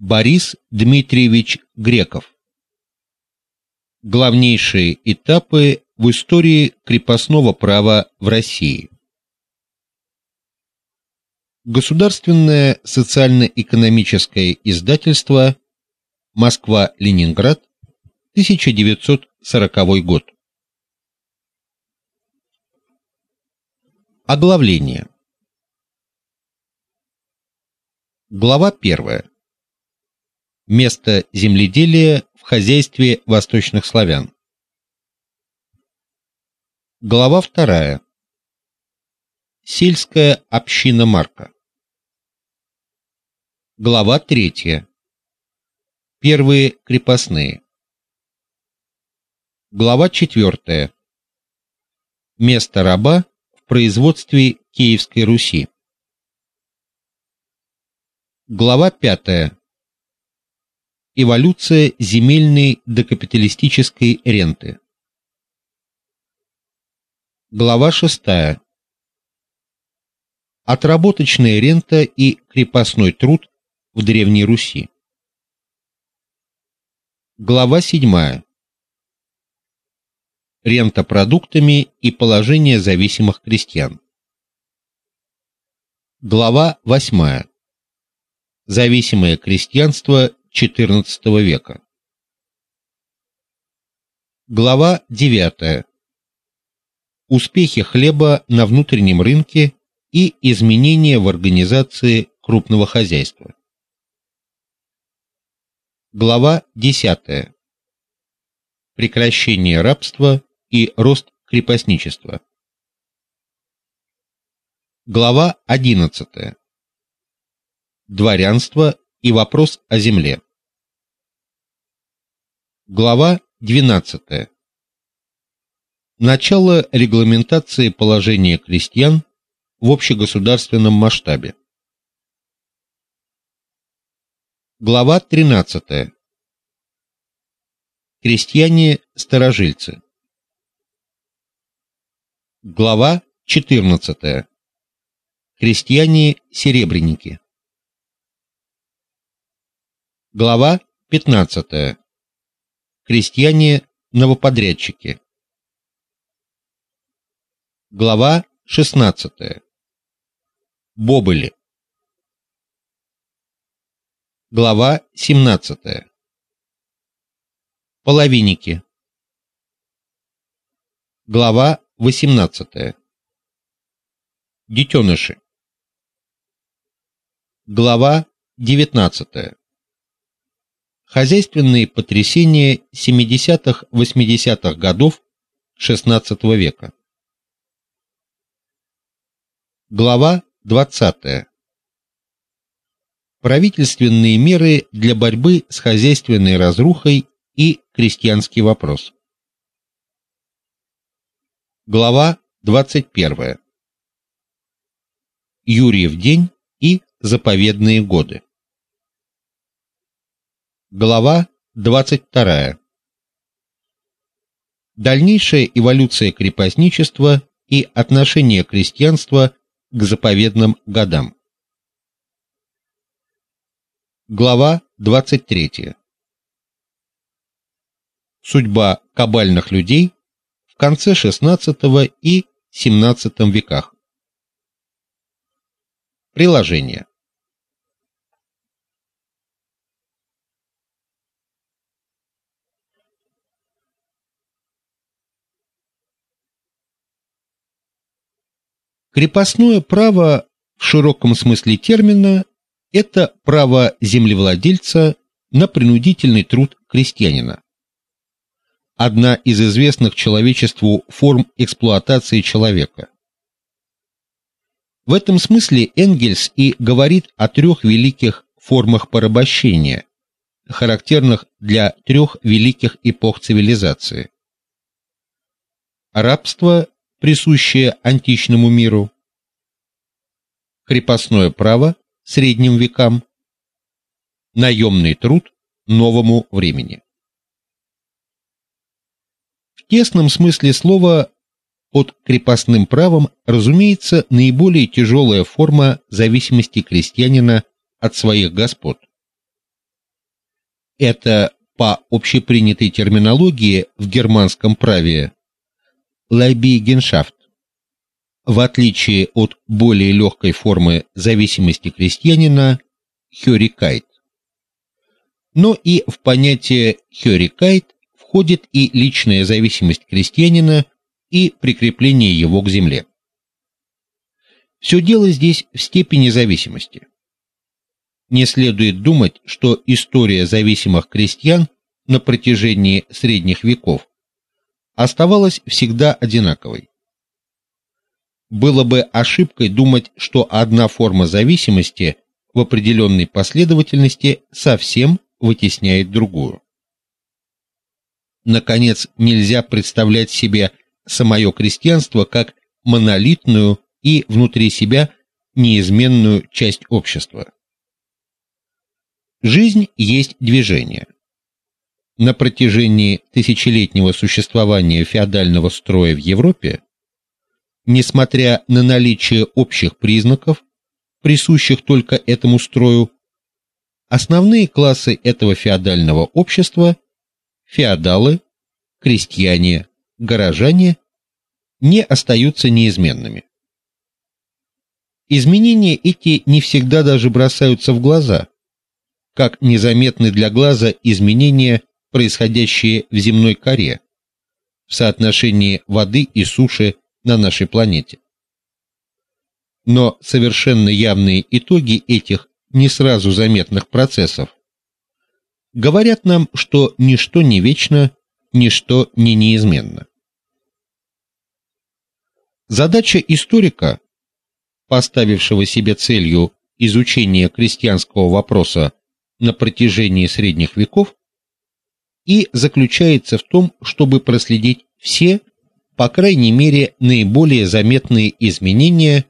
Борис Дмитриевич Греков. Главнейшие этапы в истории крепостного права в России. Государственное социально-экономическое издательство Москва-Ленинград, 1940 год. Оглавление. Глава 1. Место земледелия в хозяйстве восточных славян. Глава 2. Сельская община Марка. Глава 3. Первые крепостные. Глава 4. Место раба в производстве Киевской Руси. Глава 5. Эволюция земельной докапиталистической ренты. Глава 6. Отработочная рента и крепостной труд в Древней Руси. Глава 7. Рента продуктами и положение зависимых крестьян. Глава 8. Зависимое крестьянство XIV века. Глава 9. Успехи хлеба на внутреннем рынке и изменения в организации крупного хозяйства. Глава 10. Прекращение рабства и рост крепостничества. Глава 11. Дворянство и вопрос о земле. Глава 12. Начало регламентации положения крестьян в общегосударственном масштабе. Глава 13. Крестьяне-старожильцы. Глава 14. Крестьяне-серебряники. Глава 15. Крестьяне-новоподрядчики. Глава 16. Бобыли. Глава 17. Половинники. Глава 18. Детеныши. Глава 19. Хозяйственные потрясения 70-80-х годов XVI века. Глава 20. Правительственные меры для борьбы с хозяйственной разрухой и крестьянский вопрос. Глава 21. Юрьев день и заповедные годы. Глава 22. Дальнейшая эволюция крепостничества и отношение крестьянства к заповедным годам. Глава 23. Судьба кабальных людей в конце XVI и XVII веках. Приложение. Крепостное право в широком смысле термина это право землевладельца на принудительный труд крестьянина. Одна из известных человечеству форм эксплуатации человека. В этом смысле Энгельс и говорит о трех великих формах порабощения, характерных для трех великих эпох цивилизации. Рабство присущее античному миру, крепостное право средним векам, наемный труд новому времени. В тесном смысле слова под крепостным правом, разумеется, наиболее тяжелая форма зависимости крестьянина от своих господ. Это по общепринятой терминологии в германском праве Leibigenschaft. В отличие от более легкой формы зависимости крестьянина Хёрикайт. Но и в понятие Хёрикайт входит и личная зависимость крестьянина и прикрепление его к земле. Все дело здесь в степени зависимости. Не следует думать, что история зависимых крестьян на протяжении средних веков оставалась всегда одинаковой. Было бы ошибкой думать, что одна форма зависимости в определенной последовательности совсем вытесняет другую. Наконец, нельзя представлять себе самое крестьянство как монолитную и внутри себя неизменную часть общества. Жизнь есть движение. На протяжении тысячелетнего существования феодального строя в Европе, несмотря на наличие общих признаков, присущих только этому строю, основные классы этого феодального общества феодалы, крестьяне, горожане не остаются неизменными. Изменения эти не всегда даже бросаются в глаза, как незаметны для глаза изменения, происходящие в земной коре, в соотношении воды и суши на нашей планете. Но совершенно явные итоги этих не сразу заметных процессов говорят нам, что ничто не вечно, ничто не неизменно. Задача историка поставившего себе целью изучение крестьянского вопроса на протяжении средних веков, и заключается в том, чтобы проследить все, по крайней мере, наиболее заметные изменения,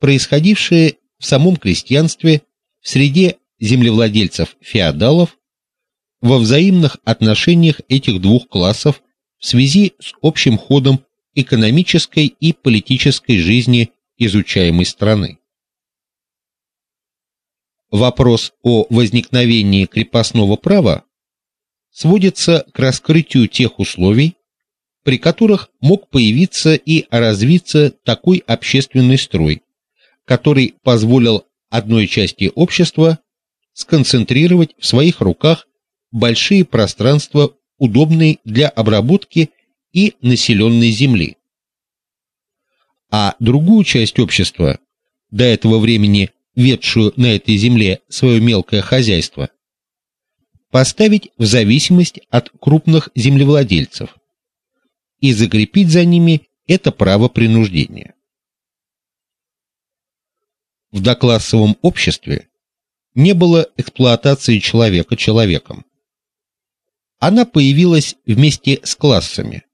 происходившие в самом крестьянстве в среде землевладельцев-феодалов во взаимных отношениях этих двух классов в связи с общим ходом экономической и политической жизни изучаемой страны. Вопрос о возникновении крепостного права сводится к раскрытию тех условий, при которых мог появиться и развиться такой общественный строй, который позволил одной части общества сконцентрировать в своих руках большие пространства, удобные для обработки и населенной земли, а другую часть общества, до этого времени ведшую на этой земле свое мелкое хозяйство, поставить в зависимость от крупных землевладельцев и закрепить за ними это право принуждения. В доклассовом обществе не было эксплуатации человека человеком. Она появилась вместе с классами,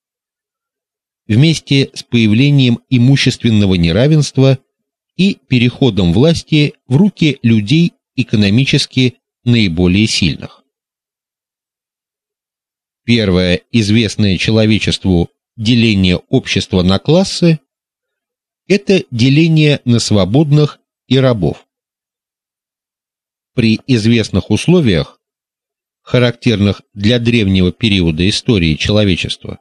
вместе с появлением имущественного неравенства и переходом власти в руки людей экономически наиболее сильных. Первое известное человечеству деление общества на классы это деление на свободных и рабов. При известных условиях, характерных для древнего периода истории человечества,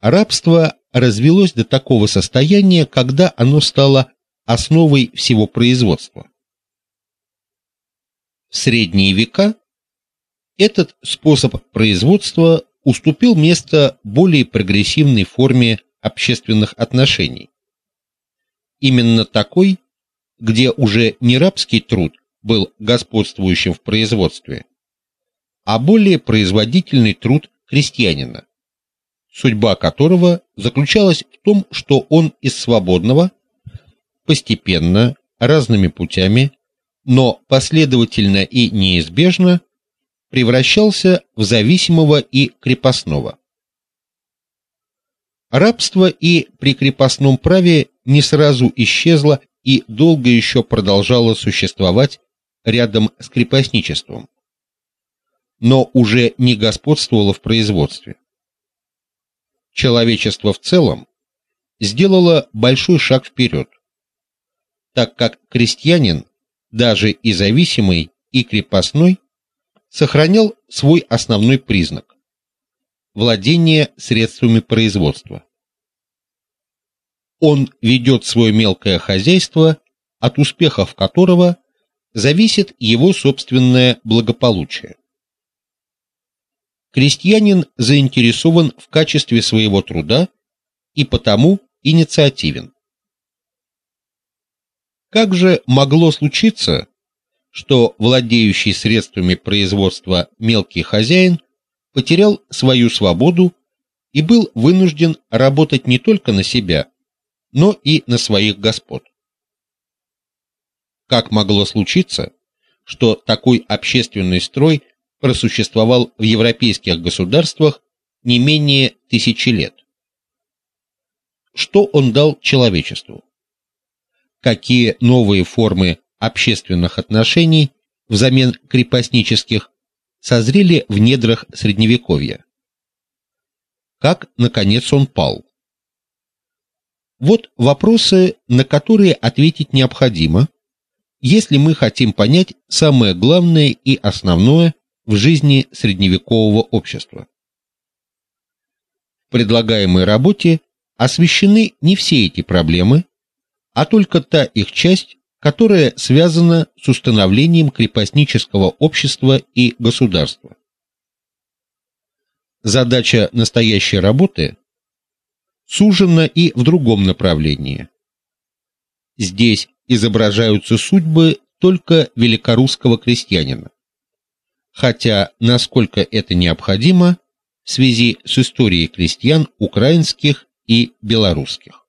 Рабство развелось до такого состояния, когда оно стало основой всего производства. В средние века этот способ производства уступил место более прогрессивной форме общественных отношений. Именно такой, где уже не рабский труд был господствующим в производстве, а более производительный труд крестьянина судьба которого заключалась в том, что он из свободного постепенно, разными путями, но последовательно и неизбежно превращался в зависимого и крепостного. Рабство и при крепостном праве не сразу исчезло и долго еще продолжало существовать рядом с крепостничеством, но уже не господствовало в производстве человечество в целом сделало большой шаг вперед, так как крестьянин, даже и зависимый, и крепостной, сохранял свой основной признак владение средствами производства. Он ведет свое мелкое хозяйство, от успехов которого зависит его собственное благополучие. Крестьянин заинтересован в качестве своего труда и потому инициативен. Как же могло случиться, что владеющий средствами производства мелкий хозяин потерял свою свободу и был вынужден работать не только на себя, но и на своих господ? Как могло случиться, что такой общественный строй просуществовал в европейских государствах не менее тысячи лет? Что он дал человечеству? какие новые формы общественных отношений взамен крепостнических созрели в недрах средневековья. Как наконец он пал? Вот вопросы, на которые ответить необходимо, если мы хотим понять самое главное и основное в жизни средневекового общества. В предлагаемой работе освещены не все эти проблемы, а только та их часть, которая связана с установлением крепостнического общества и государства. Задача настоящей работы сужена и в другом направлении. Здесь изображаются судьбы только великорусского крестьянина. Хотя, насколько это необходимо в связи с историей крестьян украинских и белорусских.